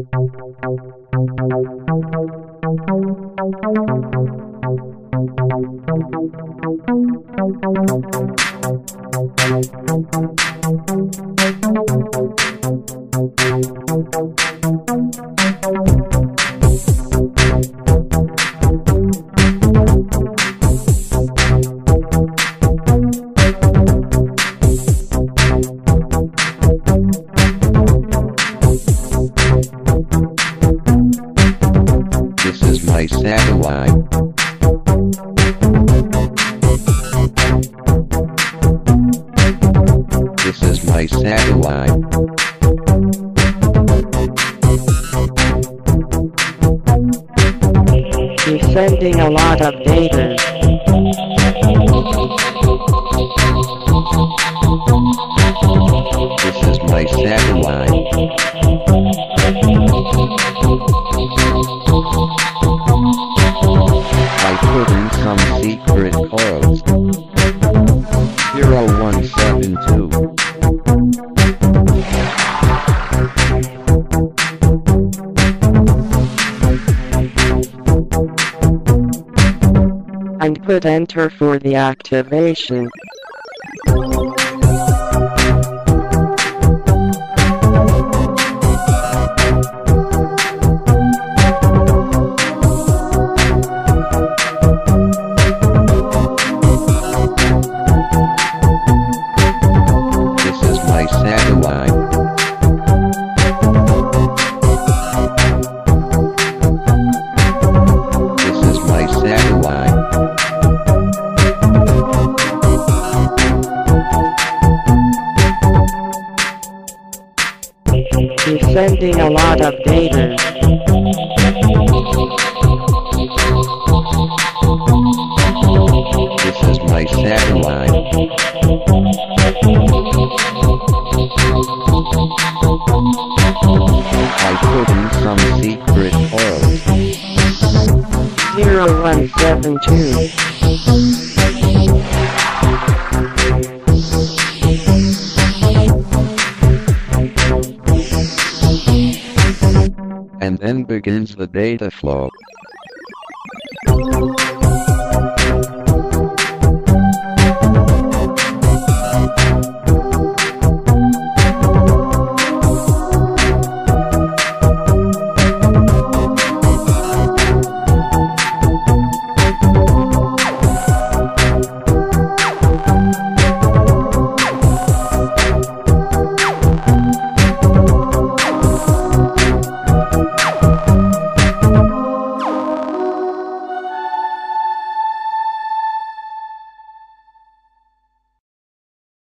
This satellite. This is my satellite. Sending a lot of data. Put in some secret codes. 0172. and put enter for the activation. He's sending a lot of data. This is my satellite. I put in some secret codes. 0172. And then begins the data flow.